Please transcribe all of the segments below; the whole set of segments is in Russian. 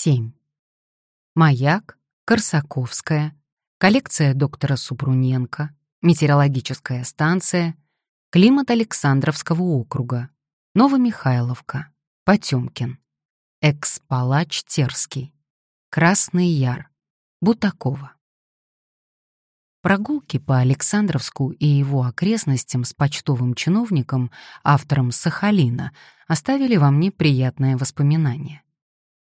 7. Маяк, Корсаковская, коллекция доктора Супруненко, метеорологическая станция, климат Александровского округа, Новомихайловка, Потемкин, экс-палач Терский, Красный Яр, Бутакова. Прогулки по Александровску и его окрестностям с почтовым чиновником, автором Сахалина, оставили во мне приятное воспоминание.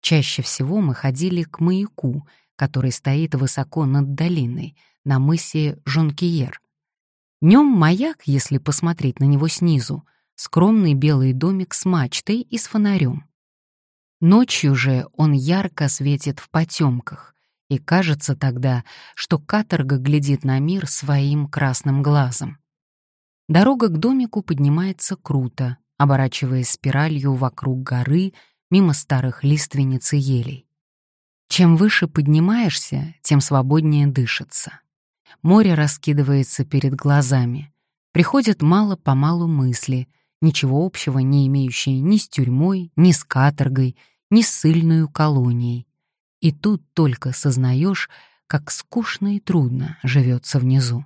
Чаще всего мы ходили к маяку, который стоит высоко над долиной, на мысе Жонкиер. Днем маяк, если посмотреть на него снизу, скромный белый домик с мачтой и с фонарем. Ночью же он ярко светит в потемках, и кажется тогда, что каторга глядит на мир своим красным глазом. Дорога к домику поднимается круто, оборачиваясь спиралью вокруг горы мимо старых лиственниц и елей. Чем выше поднимаешься, тем свободнее дышится. Море раскидывается перед глазами. Приходят мало-помалу мысли, ничего общего не имеющие ни с тюрьмой, ни с каторгой, ни с сыльную колонией. И тут только сознаешь, как скучно и трудно живется внизу.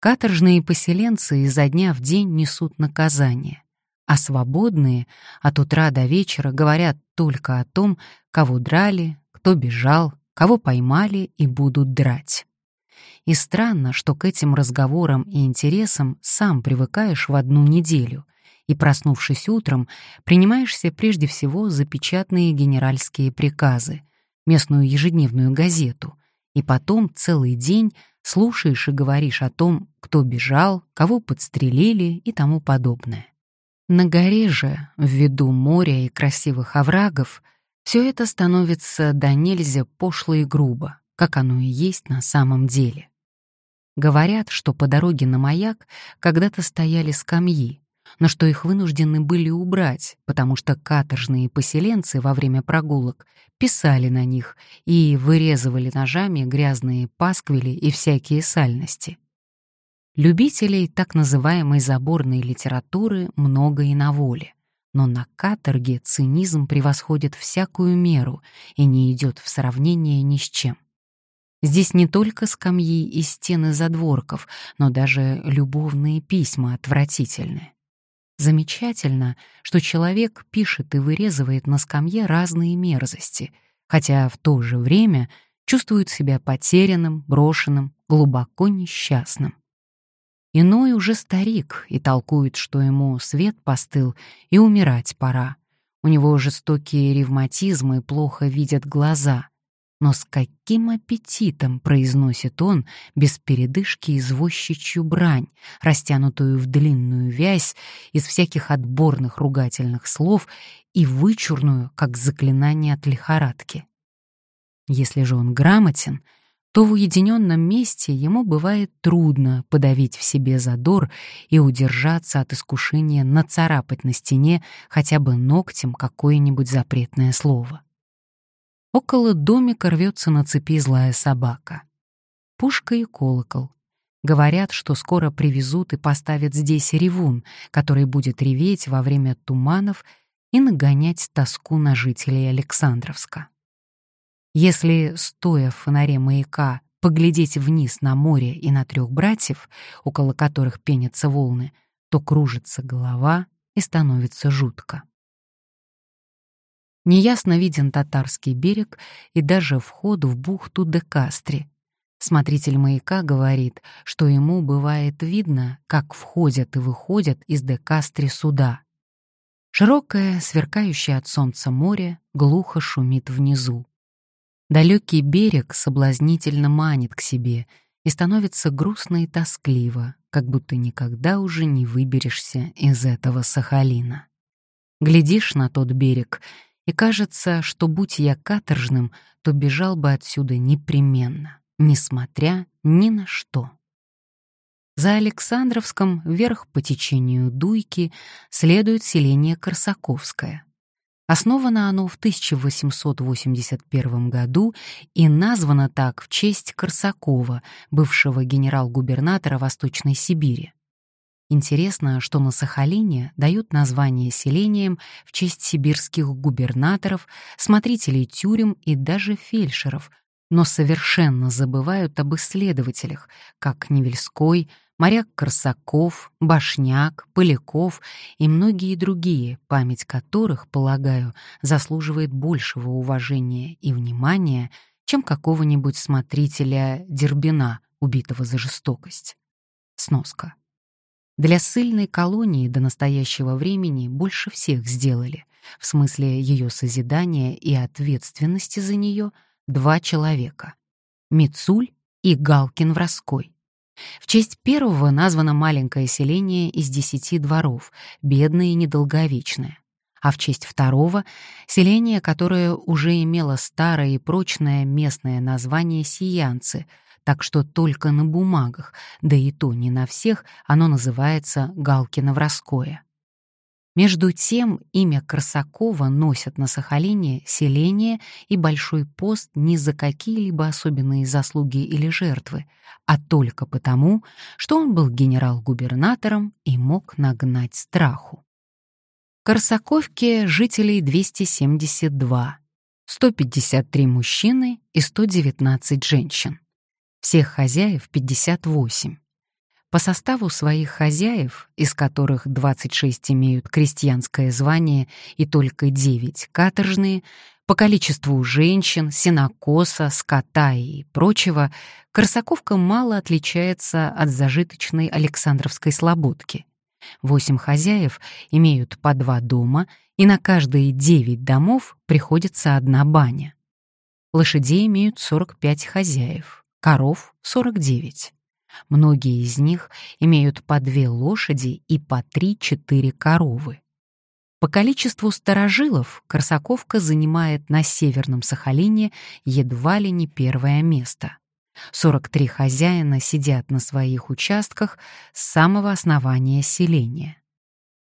Каторжные поселенцы изо дня в день несут наказание а свободные от утра до вечера говорят только о том, кого драли, кто бежал, кого поймали и будут драть. И странно, что к этим разговорам и интересам сам привыкаешь в одну неделю и, проснувшись утром, принимаешься прежде всего за печатные генеральские приказы, местную ежедневную газету, и потом целый день слушаешь и говоришь о том, кто бежал, кого подстрелили и тому подобное. На горе же, в виду моря и красивых оврагов, все это становится до нельзя пошло и грубо, как оно и есть на самом деле. Говорят, что по дороге на маяк когда-то стояли скамьи, но что их вынуждены были убрать, потому что каторжные поселенцы во время прогулок писали на них и вырезывали ножами грязные пасквили и всякие сальности. Любителей так называемой заборной литературы много и на воле, но на каторге цинизм превосходит всякую меру и не идет в сравнение ни с чем. Здесь не только скамьи и стены задворков, но даже любовные письма отвратительны. Замечательно, что человек пишет и вырезывает на скамье разные мерзости, хотя в то же время чувствует себя потерянным, брошенным, глубоко несчастным. Иной уже старик и толкует, что ему свет постыл и умирать пора. У него жестокие ревматизмы и плохо видят глаза. Но с каким аппетитом произносит он без передышки извозчичью брань, растянутую в длинную вязь из всяких отборных ругательных слов и вычурную, как заклинание от лихорадки. Если же он грамотен — то в уединенном месте ему бывает трудно подавить в себе задор и удержаться от искушения нацарапать на стене хотя бы ногтем какое-нибудь запретное слово. Около домика рвется на цепи злая собака. Пушка и колокол. Говорят, что скоро привезут и поставят здесь ревун, который будет реветь во время туманов и нагонять тоску на жителей Александровска. Если, стоя в фонаре маяка, поглядеть вниз на море и на трех братьев, около которых пенятся волны, то кружится голова и становится жутко. Неясно виден татарский берег и даже вход в бухту Декастри. Смотритель маяка говорит, что ему бывает видно, как входят и выходят из Декастри суда. Широкое, сверкающее от солнца море глухо шумит внизу. Далекий берег соблазнительно манит к себе и становится грустно и тоскливо, как будто никогда уже не выберешься из этого Сахалина. Глядишь на тот берег, и кажется, что будь я каторжным, то бежал бы отсюда непременно, несмотря ни на что. За Александровском вверх по течению Дуйки следует селение Корсаковское. Основано оно в 1881 году и названо так в честь Корсакова, бывшего генерал-губернатора Восточной Сибири. Интересно, что на Сахалине дают название селениям в честь сибирских губернаторов, смотрителей тюрем и даже фельдшеров, но совершенно забывают об исследователях, как Невельской, моряк Корсаков, Башняк, Поляков и многие другие, память которых, полагаю, заслуживает большего уважения и внимания, чем какого-нибудь смотрителя Дербина, убитого за жестокость. Сноска. Для ссыльной колонии до настоящего времени больше всех сделали, в смысле ее созидания и ответственности за нее, два человека — Мицуль и Галкин-Вроской. В честь первого названо маленькое селение из десяти дворов, бедное и недолговечное, а в честь второго — селение, которое уже имело старое и прочное местное название Сиянцы — так что только на бумагах, да и то не на всех, оно называется Галкино-Вроское. Между тем имя Красакова носят на Сахалине селение и Большой пост не за какие-либо особенные заслуги или жертвы, а только потому, что он был генерал-губернатором и мог нагнать страху. Корсаковке жителей 272, 153 мужчины и 119 женщин. Всех хозяев 58. По составу своих хозяев, из которых 26 имеют крестьянское звание и только 9 каторжные, по количеству женщин, сенокоса, скота и прочего, Корсаковка мало отличается от зажиточной Александровской слободки. Восемь хозяев имеют по два дома, и на каждые девять домов приходится одна баня. Лошадей имеют 45 хозяев коров — 49. Многие из них имеют по две лошади и по три-четыре коровы. По количеству старожилов Корсаковка занимает на Северном Сахалине едва ли не первое место. 43 хозяина сидят на своих участках с самого основания селения.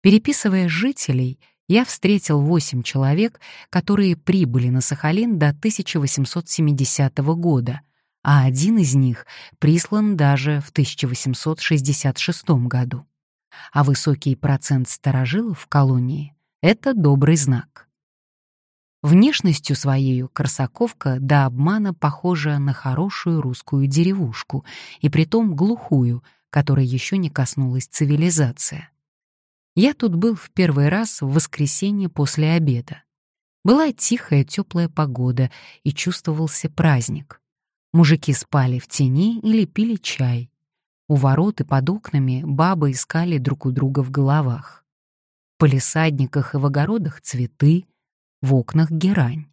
Переписывая жителей, я встретил 8 человек, которые прибыли на Сахалин до 1870 года — а один из них прислан даже в 1866 году. А высокий процент старожилов в колонии — это добрый знак. Внешностью своей Корсаковка до обмана похожа на хорошую русскую деревушку, и притом глухую, которой еще не коснулась цивилизация. Я тут был в первый раз в воскресенье после обеда. Была тихая теплая погода, и чувствовался праздник. Мужики спали в тени или пили чай. У ворот и под окнами бабы искали друг у друга в головах. В полисадниках и в огородах цветы, в окнах герань.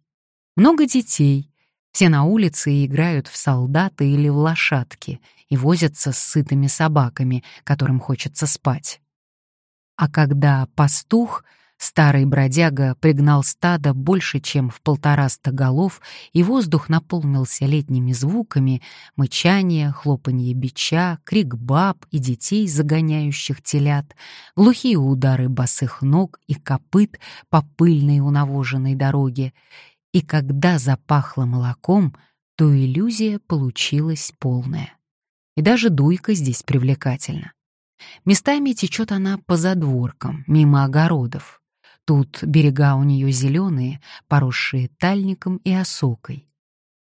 Много детей. Все на улице играют в солдаты или в лошадки и возятся с сытыми собаками, которым хочется спать. А когда пастух — Старый бродяга пригнал стадо больше, чем в полтораста голов, и воздух наполнился летними звуками мычания, хлопанье бича, крик баб и детей, загоняющих телят, глухие удары босых ног и копыт по пыльной унавоженной дороге. И когда запахло молоком, то иллюзия получилась полная. И даже дуйка здесь привлекательна. Местами течет она по задворкам, мимо огородов, Тут берега у нее зеленые, поросшие тальником и осокой.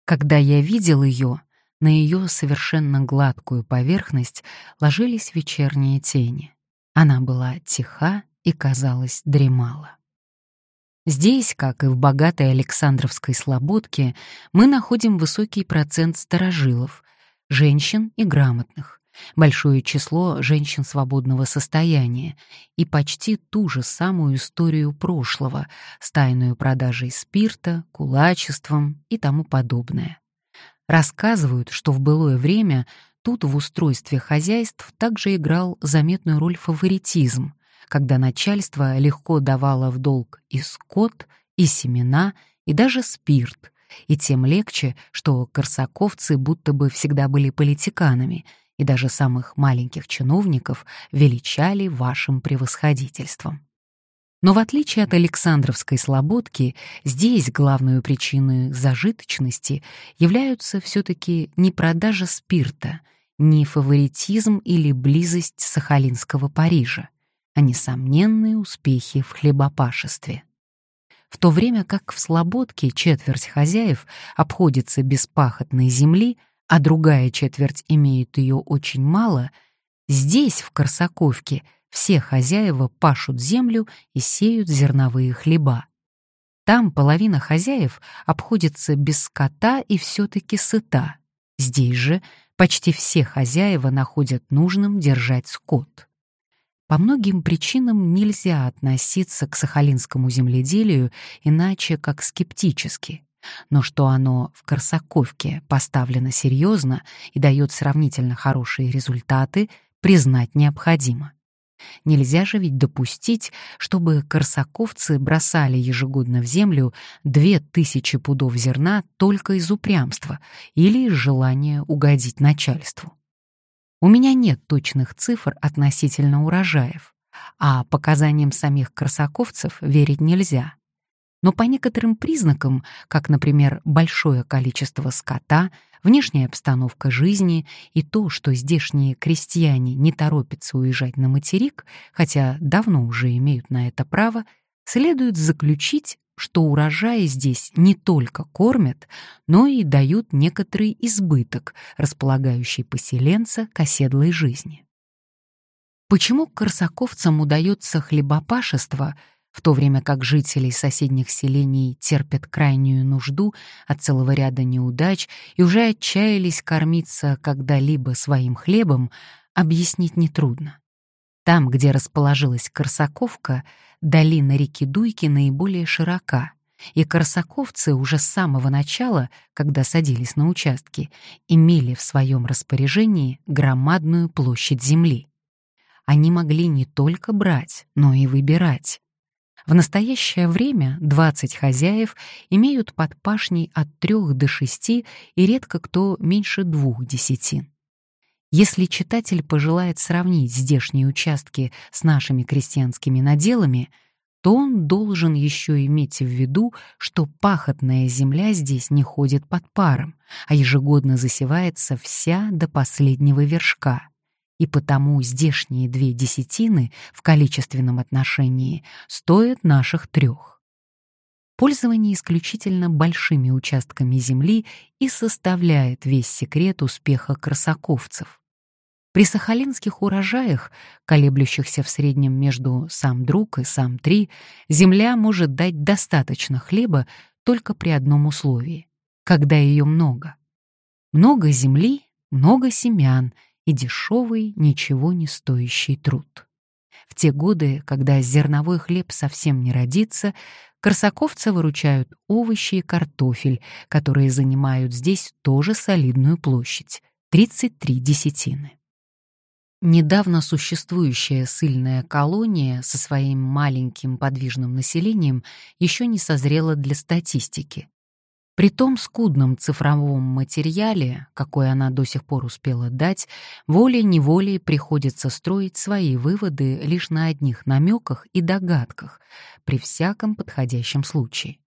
Когда я видел ее, на ее совершенно гладкую поверхность ложились вечерние тени. Она была тиха и, казалось, дремала. Здесь, как и в богатой Александровской слободке, мы находим высокий процент старожилов, женщин и грамотных большое число женщин свободного состояния и почти ту же самую историю прошлого с тайной продажей спирта, кулачеством и тому подобное. Рассказывают, что в былое время тут в устройстве хозяйств также играл заметную роль фаворитизм, когда начальство легко давало в долг и скот, и семена, и даже спирт, и тем легче, что корсаковцы будто бы всегда были политиканами и даже самых маленьких чиновников величали вашим превосходительством. Но в отличие от Александровской слободки, здесь главной причиной зажиточности являются все-таки не продажа спирта не фаворитизм или близость сахалинского Парижа, а несомненные успехи в хлебопашестве. В то время как в Слободке четверть хозяев обходится без пахотной земли, а другая четверть имеет ее очень мало, здесь, в Корсаковке, все хозяева пашут землю и сеют зерновые хлеба. Там половина хозяев обходится без скота и все-таки сыта. Здесь же почти все хозяева находят нужным держать скот. По многим причинам нельзя относиться к сахалинскому земледелию иначе как скептически. Но что оно в Корсаковке поставлено серьезно и дает сравнительно хорошие результаты, признать необходимо. Нельзя же ведь допустить, чтобы корсаковцы бросали ежегодно в землю две тысячи пудов зерна только из упрямства или из желания угодить начальству. У меня нет точных цифр относительно урожаев, а показаниям самих корсаковцев верить нельзя. Но по некоторым признакам, как, например, большое количество скота, внешняя обстановка жизни и то, что здешние крестьяне не торопятся уезжать на материк, хотя давно уже имеют на это право, следует заключить, что урожаи здесь не только кормят, но и дают некоторый избыток, располагающий поселенца к оседлой жизни. Почему корсаковцам удается хлебопашество — в то время как жители соседних селений терпят крайнюю нужду от целого ряда неудач и уже отчаялись кормиться когда-либо своим хлебом, объяснить нетрудно. Там, где расположилась Корсаковка, долина реки Дуйки наиболее широка, и корсаковцы уже с самого начала, когда садились на участки, имели в своем распоряжении громадную площадь земли. Они могли не только брать, но и выбирать. В настоящее время 20 хозяев имеют под пашней от 3 до 6 и редко кто меньше двух десятин. Если читатель пожелает сравнить здешние участки с нашими крестьянскими наделами, то он должен еще иметь в виду, что пахотная земля здесь не ходит под паром, а ежегодно засевается вся до последнего вершка и потому здешние две десятины в количественном отношении стоят наших трех. Пользование исключительно большими участками земли и составляет весь секрет успеха красаковцев. При сахалинских урожаях, колеблющихся в среднем между сам друг и сам три, земля может дать достаточно хлеба только при одном условии — когда ее много. Много земли, много семян — и дешевый, ничего не стоящий труд. В те годы, когда зерновой хлеб совсем не родится, корсаковцы выручают овощи и картофель, которые занимают здесь тоже солидную площадь — 33 десятины. Недавно существующая сыльная колония со своим маленьким подвижным населением еще не созрела для статистики. При том скудном цифровом материале, какой она до сих пор успела дать, волей-неволей приходится строить свои выводы лишь на одних намеках и догадках при всяком подходящем случае.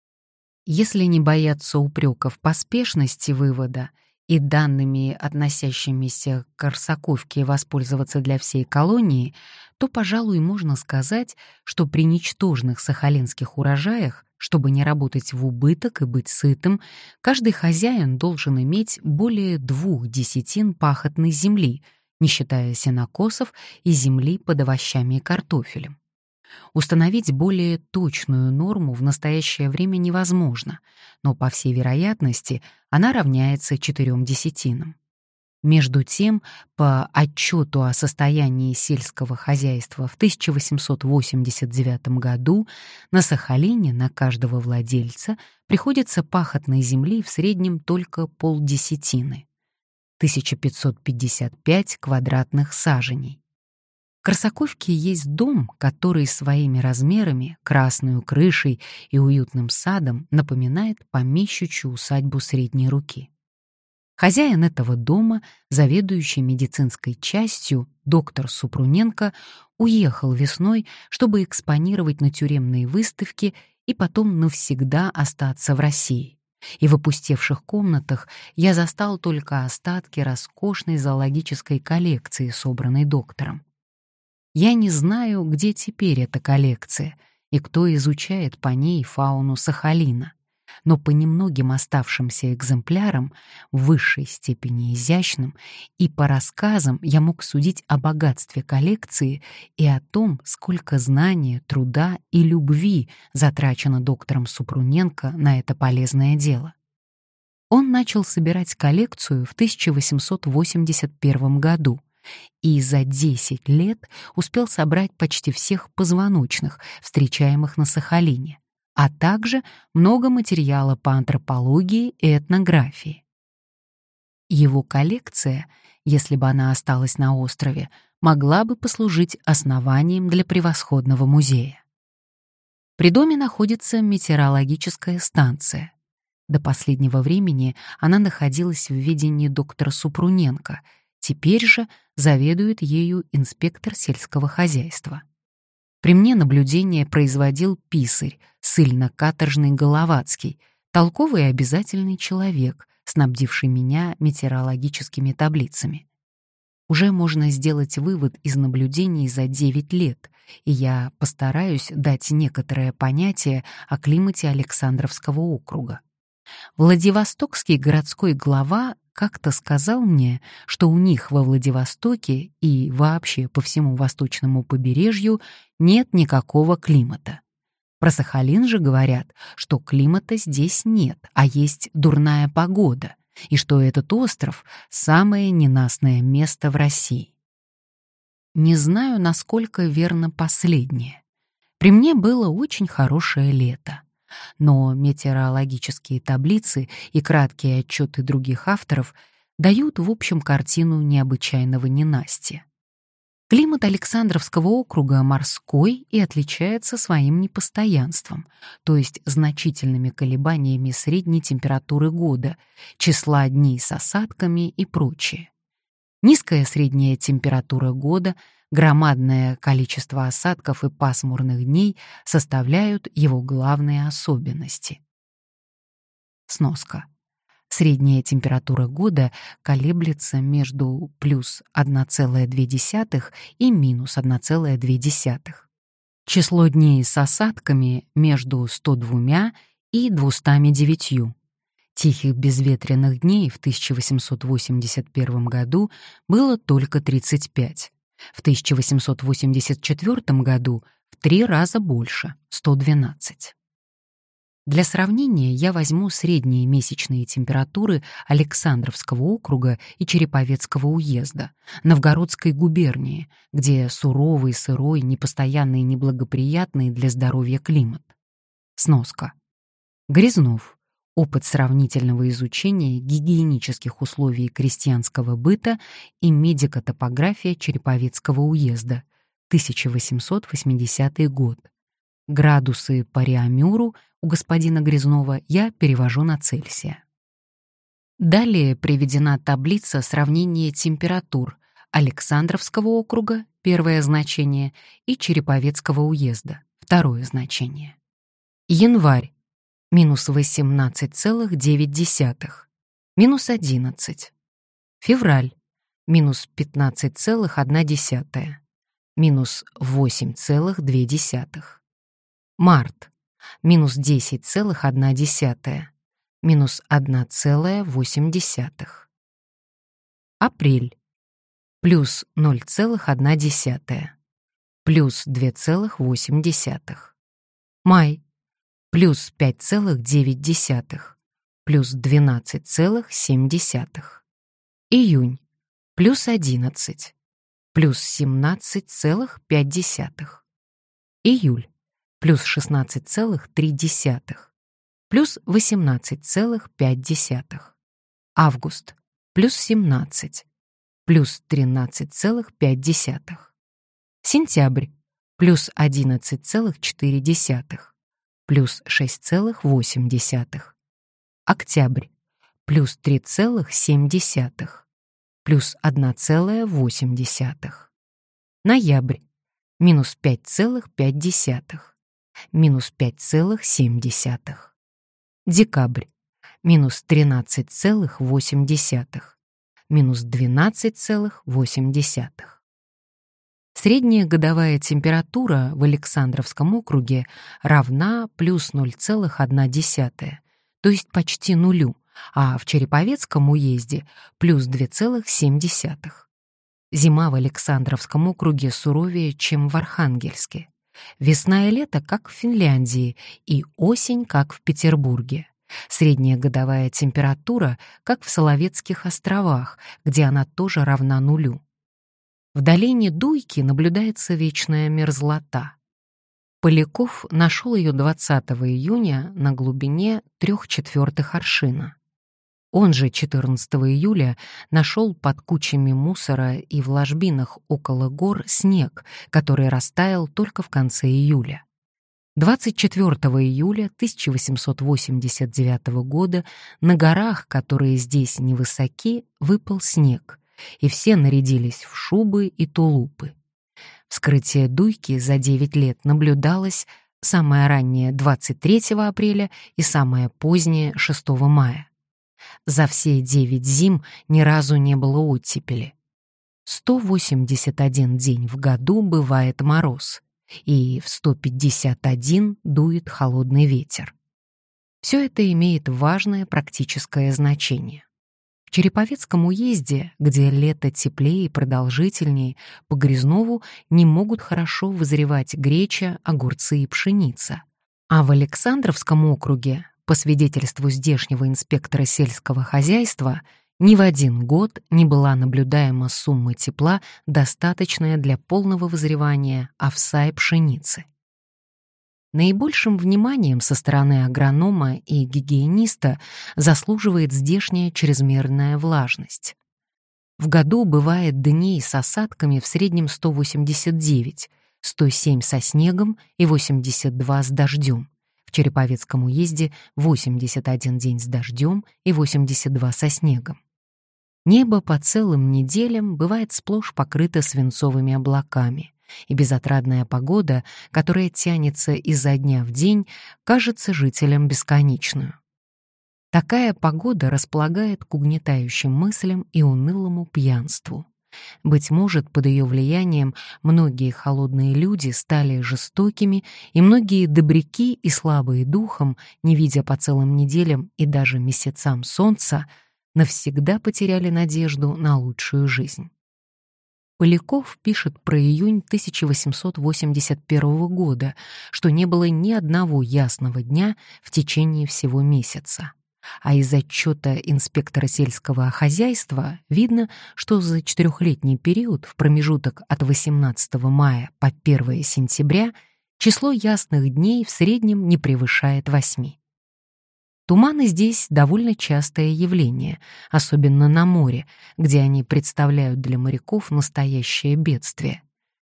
Если не бояться упреков поспешности вывода и данными, относящимися к Корсаковке, воспользоваться для всей колонии, то, пожалуй, можно сказать, что при ничтожных сахалинских урожаях чтобы не работать в убыток и быть сытым, каждый хозяин должен иметь более двух десятин пахотной земли, не считая сенокосов и земли под овощами и картофелем. Установить более точную норму в настоящее время невозможно, но, по всей вероятности, она равняется четырем десятинам. Между тем, по отчету о состоянии сельского хозяйства в 1889 году на Сахалине на каждого владельца приходится пахотной земли в среднем только полдесятины — 1555 квадратных саженей. В Красаковке есть дом, который своими размерами, красной крышей и уютным садом напоминает помещичью усадьбу средней руки. Хозяин этого дома, заведующий медицинской частью, доктор Супруненко, уехал весной, чтобы экспонировать на тюремные выставки и потом навсегда остаться в России. и в опустевших комнатах я застал только остатки роскошной зоологической коллекции, собранной доктором. Я не знаю, где теперь эта коллекция и кто изучает по ней фауну Сахалина но по немногим оставшимся экземплярам, в высшей степени изящным, и по рассказам я мог судить о богатстве коллекции и о том, сколько знания, труда и любви затрачено доктором Супруненко на это полезное дело. Он начал собирать коллекцию в 1881 году и за 10 лет успел собрать почти всех позвоночных, встречаемых на Сахалине а также много материала по антропологии и этнографии. Его коллекция, если бы она осталась на острове, могла бы послужить основанием для превосходного музея. При доме находится метеорологическая станция. До последнего времени она находилась в ведении доктора Супруненко, теперь же заведует ею инспектор сельского хозяйства. При мне наблюдение производил писарь, сыльно-каторжный Головацкий, толковый и обязательный человек, снабдивший меня метеорологическими таблицами. Уже можно сделать вывод из наблюдений за 9 лет, и я постараюсь дать некоторое понятие о климате Александровского округа. Владивостокский городской глава как-то сказал мне, что у них во Владивостоке и вообще по всему восточному побережью нет никакого климата. Про Сахалин же говорят, что климата здесь нет, а есть дурная погода, и что этот остров — самое ненастное место в России. Не знаю, насколько верно последнее. При мне было очень хорошее лето но метеорологические таблицы и краткие отчеты других авторов дают в общем картину необычайного ненастья. Климат Александровского округа морской и отличается своим непостоянством, то есть значительными колебаниями средней температуры года, числа дней с осадками и прочее. Низкая средняя температура года — Громадное количество осадков и пасмурных дней составляют его главные особенности. Сноска. Средняя температура года колеблется между плюс 1,2 и минус 1,2. Число дней с осадками между 102 и 209. Тихих безветренных дней в 1881 году было только 35. В 1884 году в три раза больше — 112. Для сравнения я возьму средние месячные температуры Александровского округа и Череповецкого уезда, Новгородской губернии, где суровый, сырой, непостоянный и неблагоприятный для здоровья климат. Сноска. Грязнов. Опыт сравнительного изучения гигиенических условий крестьянского быта и медико-топография Череповецкого уезда, 1880 год. Градусы по Реамюру у господина Грязнова я перевожу на Цельсия. Далее приведена таблица сравнения температур Александровского округа, первое значение, и Череповецкого уезда, второе значение. Январь минус 18,9, минус 11. Февраль, минус 15,1, минус 8,2. Март, минус 10,1, минус 1,8. Апрель, плюс 0,1, плюс 2,8. Май, плюс 5,9, плюс 12,7. Июнь, плюс 11, плюс 17,5. Июль, плюс 16,3, плюс 18,5. Август, плюс 17, плюс 13,5. Сентябрь, плюс 11,4 плюс 6,8. Октябрь плюс 3,7. плюс 1,8. Ноябрь минус 5,5. минус 5,7. Декабрь минус 13,8, минус 12,8. Средняя годовая температура в Александровском округе равна плюс 0,1, то есть почти нулю, а в Череповецком уезде плюс 2,7. Зима в Александровском округе суровее, чем в Архангельске. Весна и лето, как в Финляндии, и осень, как в Петербурге. Средняя годовая температура, как в Соловецких островах, где она тоже равна нулю. В долине Дуйки наблюдается вечная мерзлота. Поляков нашел ее 20 июня на глубине трех четвертых аршина. Он же 14 июля нашел под кучами мусора и в ложбинах около гор снег, который растаял только в конце июля. 24 июля 1889 года на горах, которые здесь невысоки, выпал снег, и все нарядились в шубы и тулупы. Вскрытие дуйки за 9 лет наблюдалось самое раннее 23 апреля и самое позднее 6 мая. За все девять зим ни разу не было оттепели. 181 день в году бывает мороз, и в 151 дует холодный ветер. Все это имеет важное практическое значение. В Череповецком уезде, где лето теплее и продолжительнее, по Грязнову не могут хорошо вызревать греча, огурцы и пшеница. А в Александровском округе по свидетельству здешнего инспектора сельского хозяйства, ни в один год не была наблюдаема сумма тепла, достаточная для полного вызревания овса и пшеницы. Наибольшим вниманием со стороны агронома и гигиениста заслуживает здешняя чрезмерная влажность. В году бывает дней с осадками в среднем 189, 107 со снегом и 82 с дождем. В Череповецком уезде 81 день с дождем и 82 со снегом. Небо по целым неделям бывает сплошь покрыто свинцовыми облаками, и безотрадная погода, которая тянется изо дня в день, кажется жителям бесконечную. Такая погода располагает к угнетающим мыслям и унылому пьянству. Быть может, под ее влиянием многие холодные люди стали жестокими, и многие добряки и слабые духом, не видя по целым неделям и даже месяцам солнца, навсегда потеряли надежду на лучшую жизнь. Поляков пишет про июнь 1881 года, что не было ни одного ясного дня в течение всего месяца а из отчета инспектора сельского хозяйства видно, что за четырехлетний период в промежуток от 18 мая по 1 сентября число ясных дней в среднем не превышает восьми. Туманы здесь довольно частое явление, особенно на море, где они представляют для моряков настоящее бедствие.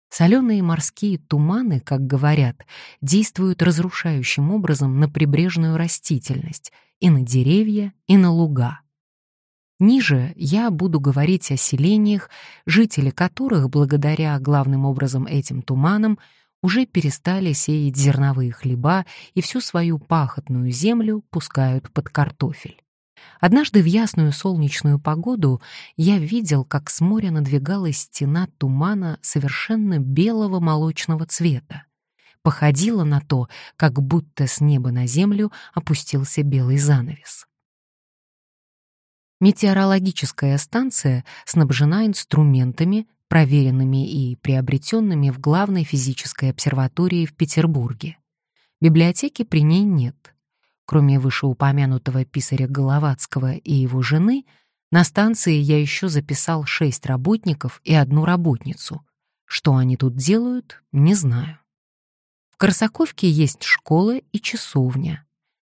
Соленые морские туманы, как говорят, действуют разрушающим образом на прибрежную растительность — и на деревья, и на луга. Ниже я буду говорить о селениях, жители которых, благодаря главным образом этим туманам, уже перестали сеять зерновые хлеба и всю свою пахотную землю пускают под картофель. Однажды в ясную солнечную погоду я видел, как с моря надвигалась стена тумана совершенно белого молочного цвета походило на то, как будто с неба на землю опустился белый занавес. Метеорологическая станция снабжена инструментами, проверенными и приобретенными в главной физической обсерватории в Петербурге. Библиотеки при ней нет. Кроме вышеупомянутого писаря Головацкого и его жены, на станции я еще записал шесть работников и одну работницу. Что они тут делают, не знаю. В Корсаковке есть школа и часовня.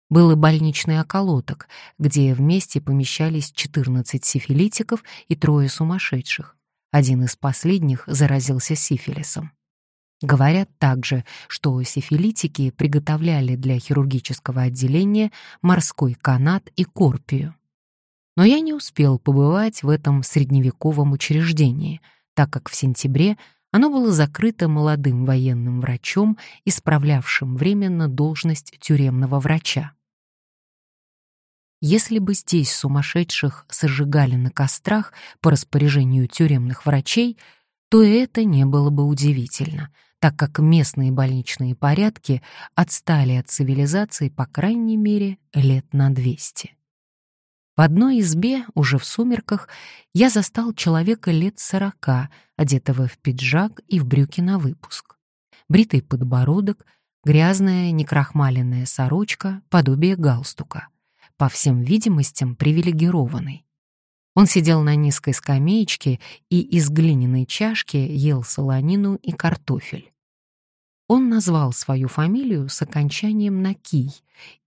Был и больничный околоток, где вместе помещались 14 сифилитиков и трое сумасшедших. Один из последних заразился сифилисом. Говорят также, что сифилитики приготовляли для хирургического отделения морской канат и корпию. Но я не успел побывать в этом средневековом учреждении, так как в сентябре оно было закрыто молодым военным врачом, исправлявшим временно должность тюремного врача. Если бы здесь сумасшедших сожигали на кострах по распоряжению тюремных врачей, то это не было бы удивительно, так как местные больничные порядки отстали от цивилизации по крайней мере лет на 200. В одной избе, уже в сумерках, я застал человека лет сорока, одетого в пиджак и в брюки на выпуск. Бритый подбородок, грязная некрахмаленная сорочка, подобие галстука — по всем видимостям, привилегированный. Он сидел на низкой скамеечке и из глиняной чашки ел солонину и картофель. Он назвал свою фамилию с окончанием на «кий»,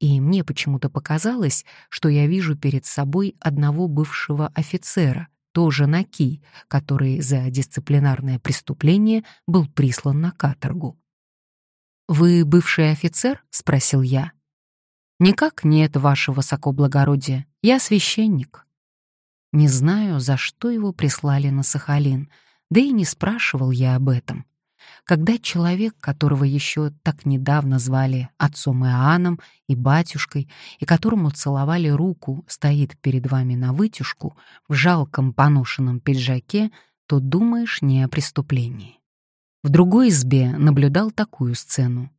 и мне почему-то показалось, что я вижу перед собой одного бывшего офицера, тоже на «ки», который за дисциплинарное преступление был прислан на каторгу. «Вы бывший офицер?» — спросил я. «Никак нет, ваше высокоблагородие. Я священник». Не знаю, за что его прислали на Сахалин, да и не спрашивал я об этом. Когда человек, которого еще так недавно звали отцом Иоанном и батюшкой, и которому целовали руку, стоит перед вами на вытяжку, в жалком поношенном пиджаке, то думаешь не о преступлении. В другой избе наблюдал такую сцену.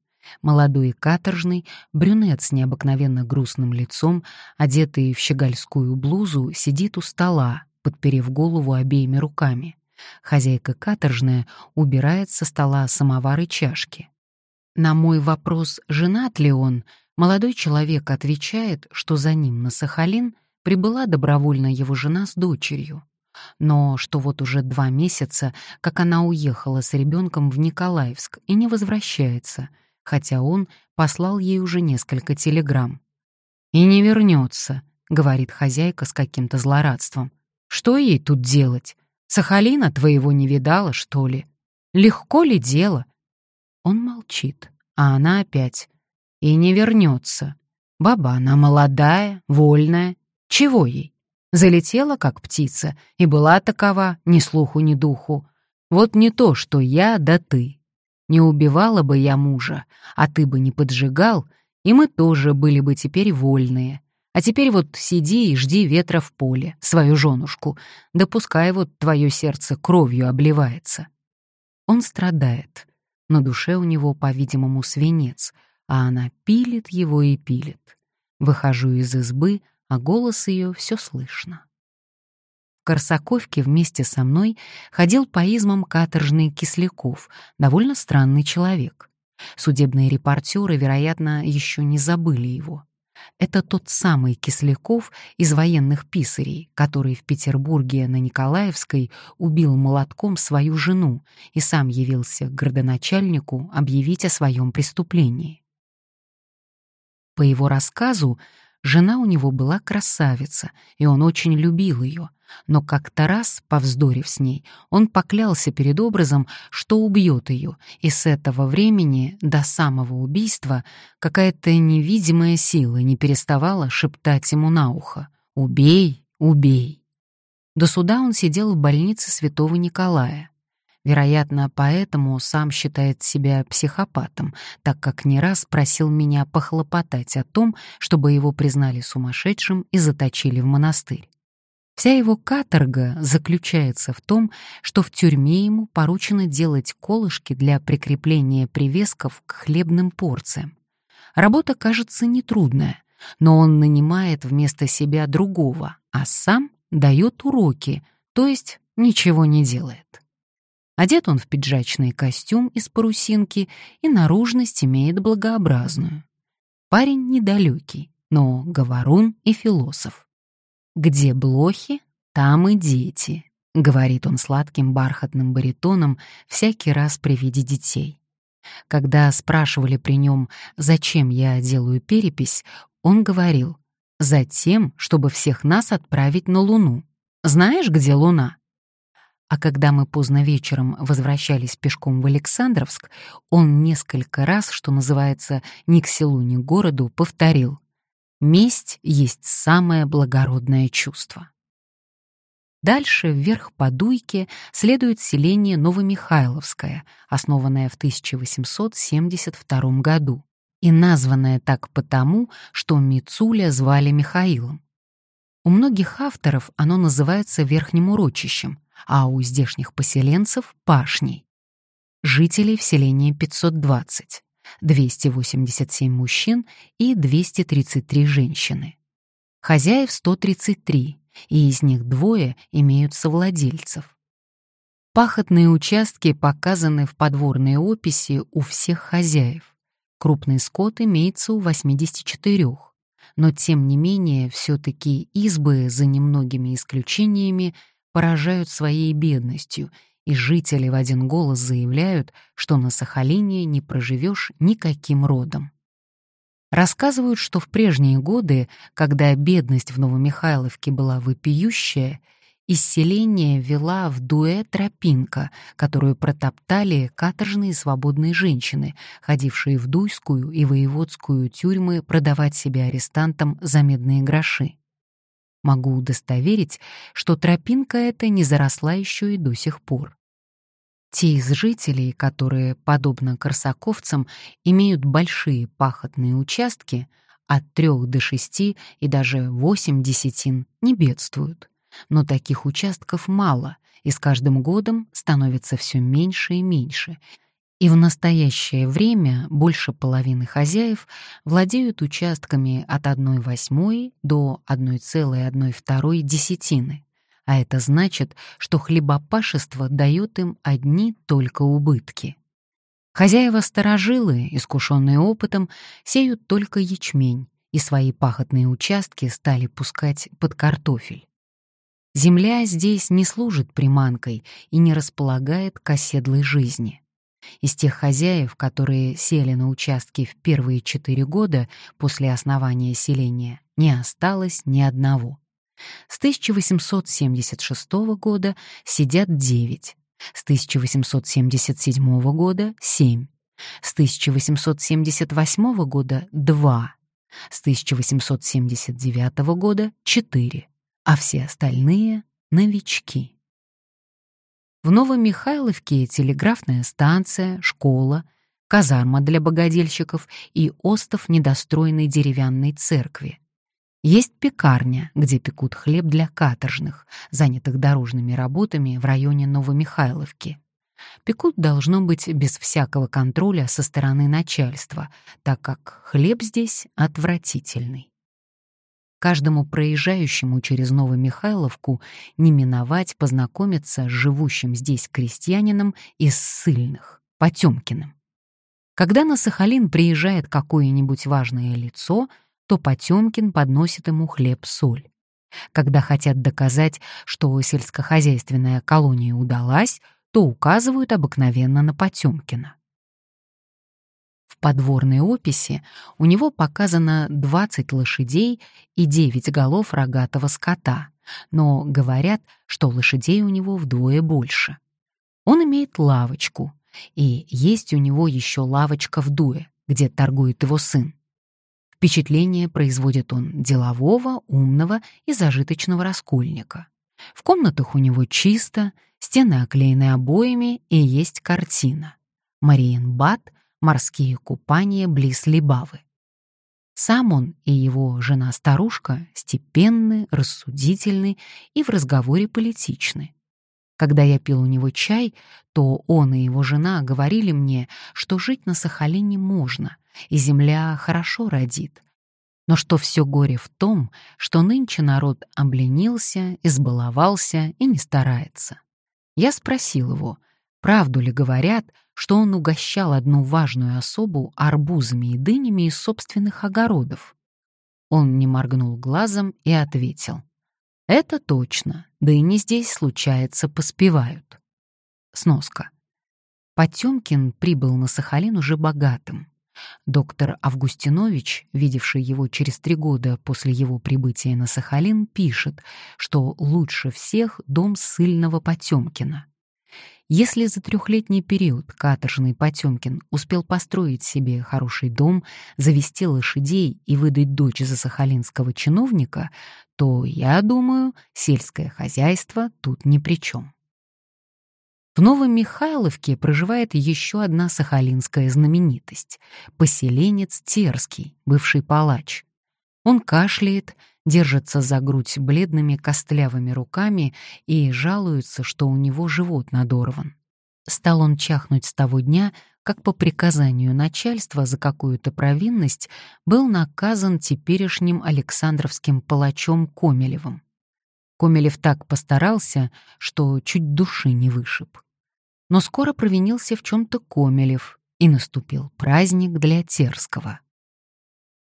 Молодой и каторжный, брюнет с необыкновенно грустным лицом, одетый в щегольскую блузу, сидит у стола, подперев голову обеими руками. Хозяйка каторжная убирает со стола самовар и чашки. На мой вопрос, женат ли он, молодой человек отвечает, что за ним на Сахалин прибыла добровольно его жена с дочерью. Но что вот уже два месяца, как она уехала с ребенком в Николаевск и не возвращается — хотя он послал ей уже несколько телеграмм. «И не вернется», — говорит хозяйка с каким-то злорадством. «Что ей тут делать? Сахалина твоего не видала, что ли? Легко ли дело?» Он молчит, а она опять. «И не вернется. Баба она молодая, вольная. Чего ей? Залетела, как птица, и была такова, ни слуху, ни духу. Вот не то, что я, да ты. Не убивала бы я мужа, а ты бы не поджигал, и мы тоже были бы теперь вольные. А теперь вот сиди и жди ветра в поле, свою женушку, да вот твое сердце кровью обливается. Он страдает. На душе у него, по-видимому, свинец, а она пилит его и пилит. Выхожу из избы, а голос ее все слышно. Корсаковке вместе со мной ходил по измам каторжный Кисляков, довольно странный человек. Судебные репортеры, вероятно, еще не забыли его. Это тот самый Кисляков из военных писарей, который в Петербурге на Николаевской убил молотком свою жену и сам явился к градоначальнику объявить о своем преступлении. По его рассказу, жена у него была красавица, и он очень любил ее, но как-то раз, повздорив с ней, он поклялся перед образом, что убьет ее, и с этого времени до самого убийства какая-то невидимая сила не переставала шептать ему на ухо «Убей, убей». До суда он сидел в больнице святого Николая. Вероятно, поэтому сам считает себя психопатом, так как не раз просил меня похлопотать о том, чтобы его признали сумасшедшим и заточили в монастырь. Вся его каторга заключается в том, что в тюрьме ему поручено делать колышки для прикрепления привесков к хлебным порциям. Работа кажется нетрудная, но он нанимает вместо себя другого, а сам дает уроки, то есть ничего не делает. Одет он в пиджачный костюм из парусинки и наружность имеет благообразную. Парень недалекий, но говорун и философ. «Где блохи, там и дети», — говорит он сладким бархатным баритоном всякий раз при виде детей. Когда спрашивали при нем, зачем я делаю перепись, он говорил, «Затем, чтобы всех нас отправить на Луну. Знаешь, где Луна?» А когда мы поздно вечером возвращались пешком в Александровск, он несколько раз, что называется, ни к селу, ни к городу, повторил Месть есть самое благородное чувство. Дальше вверх по Дуйке следует селение Новомихайловское, основанное в 1872 году и названное так потому, что Мицуля звали Михаилом. У многих авторов оно называется верхним урочищем, а у здешних поселенцев — пашней. Жителей в селении 520, 287 мужчин и 233 женщины. Хозяев 133, и из них двое имеют совладельцев. Пахотные участки показаны в подворной описи у всех хозяев. Крупный скот имеется у 84, но тем не менее все-таки избы, за немногими исключениями, поражают своей бедностью, и жители в один голос заявляют, что на Сахалине не проживешь никаким родом. Рассказывают, что в прежние годы, когда бедность в Новомихайловке была вопиющая, из селения вела в дуэ тропинка, которую протоптали каторжные свободные женщины, ходившие в Дуйскую и Воеводскую тюрьмы продавать себе арестантам за медные гроши. Могу удостоверить, что тропинка эта не заросла еще и до сих пор. Те из жителей, которые, подобно корсаковцам, имеют большие пахотные участки, от трех до шести и даже восемь десятин, не бедствуют но таких участков мало, и с каждым годом становится все меньше и меньше. И в настоящее время больше половины хозяев владеют участками от 1 восьмой до 1,1 десятины. А это значит, что хлебопашество дает им одни только убытки. Хозяева-старожилы, искушенные опытом, сеют только ячмень, и свои пахотные участки стали пускать под картофель. Земля здесь не служит приманкой и не располагает к оседлой жизни. Из тех хозяев, которые сели на участки в первые четыре года после основания селения, не осталось ни одного. С 1876 года сидят девять, с 1877 года — семь, с 1878 года — два, с 1879 года — четыре а все остальные — новички. В Новомихайловке телеграфная станция, школа, казарма для богадельщиков и остов недостроенной деревянной церкви. Есть пекарня, где пекут хлеб для каторжных, занятых дорожными работами в районе Новомихайловки. Пекут должно быть без всякого контроля со стороны начальства, так как хлеб здесь отвратительный. Каждому проезжающему через Новомихайловку не миновать познакомиться с живущим здесь крестьянином из Ссыльных, Потемкиным. Когда на Сахалин приезжает какое-нибудь важное лицо, то Потемкин подносит ему хлеб-соль. Когда хотят доказать, что сельскохозяйственная колония удалась, то указывают обыкновенно на Потемкина. Подворной описи у него показано 20 лошадей и 9 голов рогатого скота, но говорят, что лошадей у него вдвое больше. Он имеет лавочку, и есть у него еще лавочка в Дуе, где торгует его сын. Впечатление производит он делового, умного и зажиточного раскольника. В комнатах у него чисто, стены оклеены обоями и есть картина. Мариенбад морские купания близ Либавы. Сам он и его жена-старушка степенны, рассудительны и в разговоре политичны. Когда я пил у него чай, то он и его жена говорили мне, что жить на Сахалине можно, и земля хорошо родит, но что все горе в том, что нынче народ обленился, избаловался и не старается. Я спросил его, правду ли говорят, что он угощал одну важную особу арбузами и дынями из собственных огородов. Он не моргнул глазом и ответил. «Это точно, дыни здесь, случается, поспевают». Сноска. Потемкин прибыл на Сахалин уже богатым. Доктор Августинович, видевший его через три года после его прибытия на Сахалин, пишет, что лучше всех дом сыльного Потемкина. Если за трехлетний период каторжный Потемкин успел построить себе хороший дом, завести лошадей и выдать дочь за сахалинского чиновника, то, я думаю, сельское хозяйство тут ни при чем. В Новом Михайловке проживает еще одна сахалинская знаменитость — поселенец Терский, бывший палач. Он кашляет, держится за грудь бледными костлявыми руками и жалуется, что у него живот надорван. Стал он чахнуть с того дня, как по приказанию начальства за какую-то провинность был наказан теперешним Александровским палачом Комелевым. Комелев так постарался, что чуть души не вышиб. Но скоро провинился в чем-то Комелев, и наступил праздник для Терского.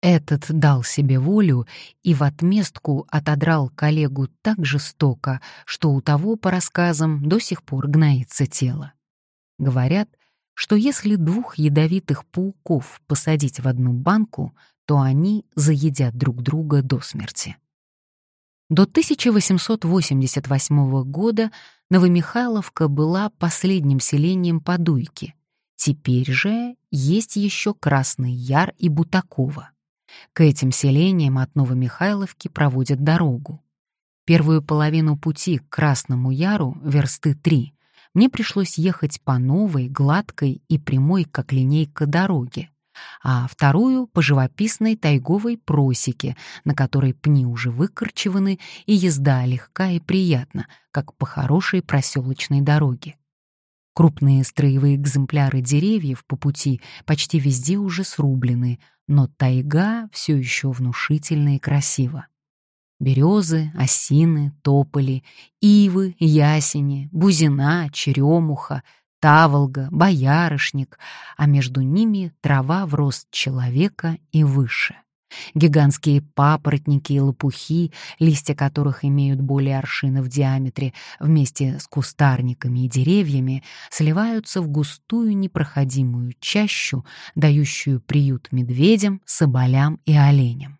Этот дал себе волю и в отместку отодрал коллегу так жестоко, что у того, по рассказам, до сих пор гноится тело. Говорят, что если двух ядовитых пауков посадить в одну банку, то они заедят друг друга до смерти. До 1888 года Новомихайловка была последним селением Подуйки. Теперь же есть еще Красный Яр и Бутакова. К этим селениям от Новомихайловки проводят дорогу. Первую половину пути к Красному Яру, версты три, мне пришлось ехать по новой, гладкой и прямой, как линейка, дороге, а вторую — по живописной тайговой просеке, на которой пни уже выкорчеваны и езда легка и приятна, как по хорошей проселочной дороге. Крупные строевые экземпляры деревьев по пути почти везде уже срублены, но тайга все еще внушительна и красива. Березы, осины, тополи, ивы, ясени, бузина, черемуха, таволга, боярышник, а между ними трава в рост человека и выше. Гигантские папоротники и лопухи, листья которых имеют более аршина в диаметре, вместе с кустарниками и деревьями, сливаются в густую непроходимую чащу, дающую приют медведям, соболям и оленям.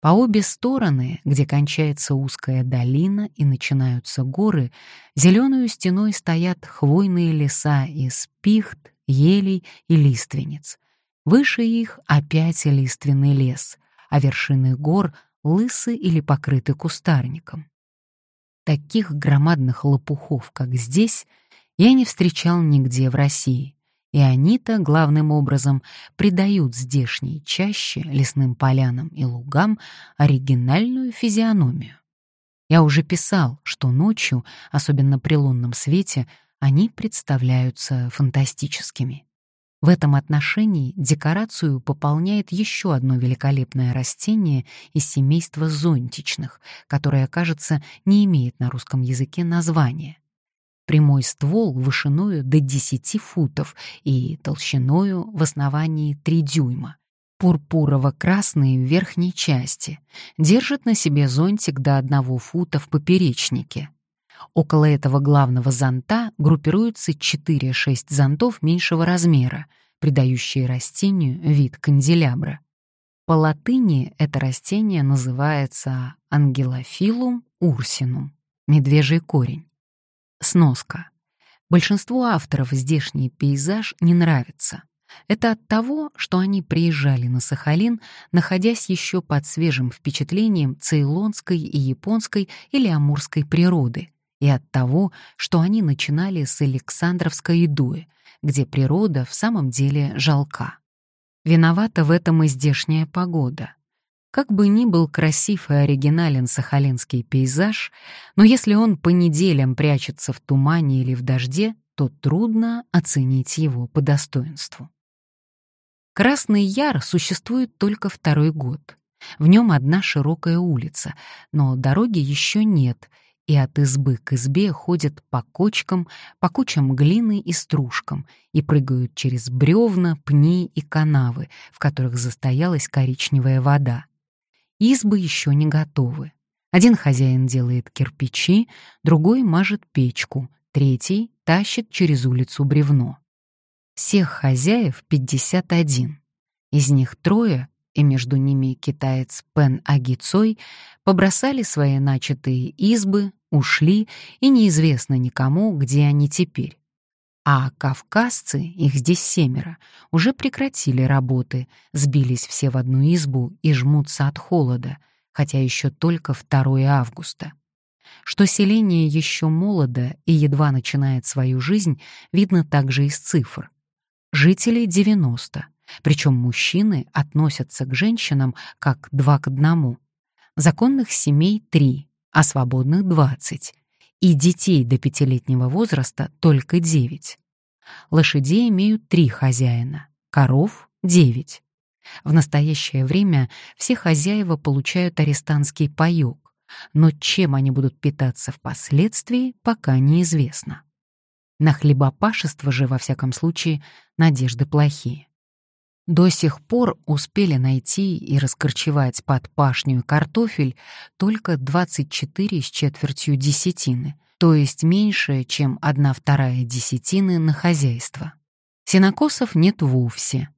По обе стороны, где кончается узкая долина и начинаются горы, зеленую стеной стоят хвойные леса из пихт, елей и лиственниц — Выше их опять лиственный лес, а вершины гор лысы или покрыты кустарником. Таких громадных лопухов, как здесь, я не встречал нигде в России, и они-то, главным образом, придают здешней чаще, лесным полянам и лугам оригинальную физиономию. Я уже писал, что ночью, особенно при лунном свете, они представляются фантастическими. В этом отношении декорацию пополняет еще одно великолепное растение из семейства зонтичных, которое, кажется, не имеет на русском языке названия. Прямой ствол вышиною до 10 футов и толщиною в основании 3 дюйма. Пурпурово-красный в верхней части. Держит на себе зонтик до 1 фута в поперечнике. Около этого главного зонта группируются 4-6 зонтов меньшего размера, придающие растению вид канделябра. По латыни это растение называется ангелофилум урсинум — медвежий корень. Сноска. Большинству авторов здешний пейзаж не нравится. Это от того, что они приезжали на Сахалин, находясь еще под свежим впечатлением цейлонской и японской или амурской природы, и от того, что они начинали с Александровской Идуи, где природа в самом деле жалка. Виновата в этом и погода. Как бы ни был красив и оригинален сахалинский пейзаж, но если он по неделям прячется в тумане или в дожде, то трудно оценить его по достоинству. Красный Яр существует только второй год. В нем одна широкая улица, но дороги еще нет, и от избы к избе ходят по кочкам, по кучам глины и стружкам и прыгают через бревна, пни и канавы, в которых застоялась коричневая вода. Избы еще не готовы. Один хозяин делает кирпичи, другой мажет печку, третий тащит через улицу бревно. Всех хозяев 51. Из них трое и между ними китаец Пен Агицой побросали свои начатые избы, ушли, и неизвестно никому, где они теперь. А кавказцы, их здесь семеро, уже прекратили работы, сбились все в одну избу и жмутся от холода, хотя еще только 2 августа. Что селение еще молодо и едва начинает свою жизнь, видно также из цифр. Жителей 90, причем мужчины относятся к женщинам как два к одному. законных семей — 3, а свободных — 20, и детей до пятилетнего возраста только 9. Лошадей имеют три хозяина, коров — 9. В настоящее время все хозяева получают арестантский паёк, но чем они будут питаться впоследствии, пока неизвестно. На хлебопашество же, во всяком случае, надежды плохие. До сих пор успели найти и раскорчевать под пашню картофель только 24 с четвертью десятины, то есть меньше, чем одна вторая десятины на хозяйство. Сенокосов нет вовсе,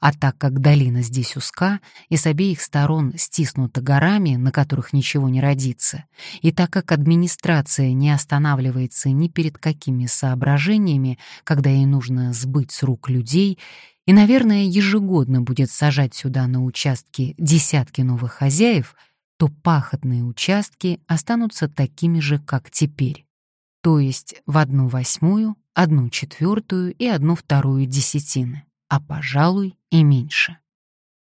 а так как долина здесь узка и с обеих сторон стиснута горами, на которых ничего не родится, и так как администрация не останавливается ни перед какими соображениями, когда ей нужно сбыть с рук людей, и, наверное, ежегодно будет сажать сюда на участки десятки новых хозяев, то пахотные участки останутся такими же, как теперь. То есть в одну восьмую, одну четвертую и одну вторую десятины а, пожалуй, и меньше.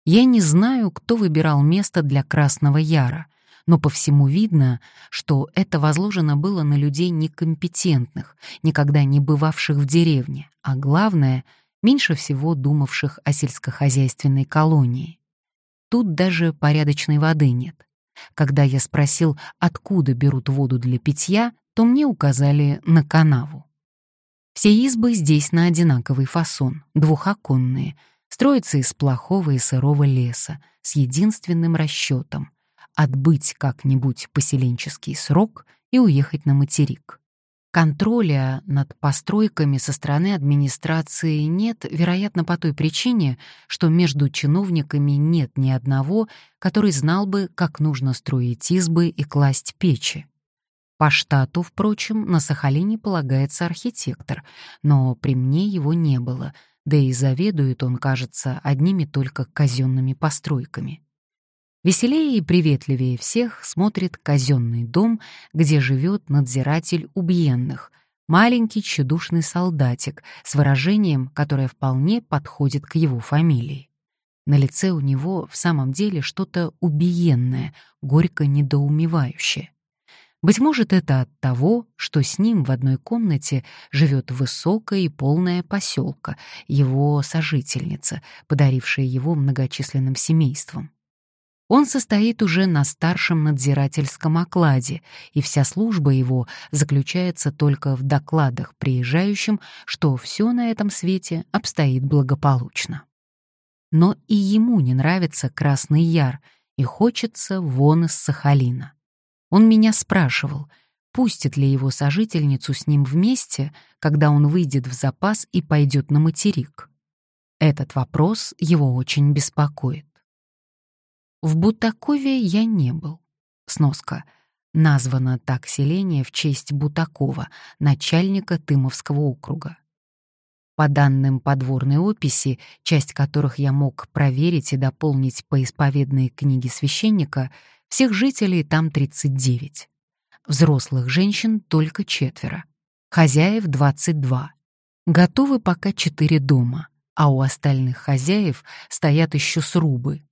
Я не знаю, кто выбирал место для Красного Яра, но по всему видно, что это возложено было на людей некомпетентных, никогда не бывавших в деревне, а главное, меньше всего думавших о сельскохозяйственной колонии. Тут даже порядочной воды нет. Когда я спросил, откуда берут воду для питья, то мне указали на канаву. Все избы здесь на одинаковый фасон, двухоконные, строятся из плохого и сырого леса, с единственным расчетом — отбыть как-нибудь поселенческий срок и уехать на материк. Контроля над постройками со стороны администрации нет, вероятно, по той причине, что между чиновниками нет ни одного, который знал бы, как нужно строить избы и класть печи. По штату, впрочем, на Сахалине полагается архитектор, но при мне его не было, да и заведует он, кажется, одними только казенными постройками. Веселее и приветливее всех смотрит казенный дом, где живет надзиратель убиенных, маленький тщедушный солдатик с выражением, которое вполне подходит к его фамилии. На лице у него в самом деле что-то убиенное, горько недоумевающее. Быть может, это от того, что с ним в одной комнате живет высокая и полная поселка, его сожительница, подарившая его многочисленным семействам. Он состоит уже на старшем надзирательском окладе, и вся служба его заключается только в докладах приезжающим, что все на этом свете обстоит благополучно. Но и ему не нравится Красный Яр, и хочется вон из Сахалина. Он меня спрашивал, пустит ли его сожительницу с ним вместе, когда он выйдет в запас и пойдет на материк. Этот вопрос его очень беспокоит. В Бутакове я не был. Сноска. Названо так селение в честь Бутакова, начальника Тымовского округа. По данным подворной описи, часть которых я мог проверить и дополнить по исповедной книге священника, всех жителей там 39. Взрослых женщин только четверо. Хозяев 22. Готовы пока четыре дома, а у остальных хозяев стоят еще срубы.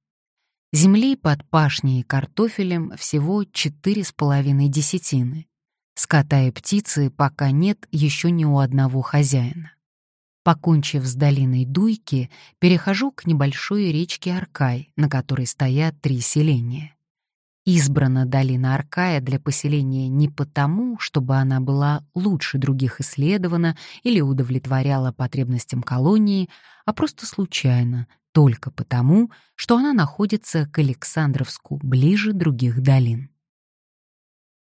Земли под пашней и картофелем всего четыре с половиной десятины. Скота и птицы пока нет еще ни у одного хозяина. Покончив с долиной Дуйки, перехожу к небольшой речке Аркай, на которой стоят три селения. Избрана долина Аркая для поселения не потому, чтобы она была лучше других исследована или удовлетворяла потребностям колонии, а просто случайно, только потому, что она находится к Александровску ближе других долин.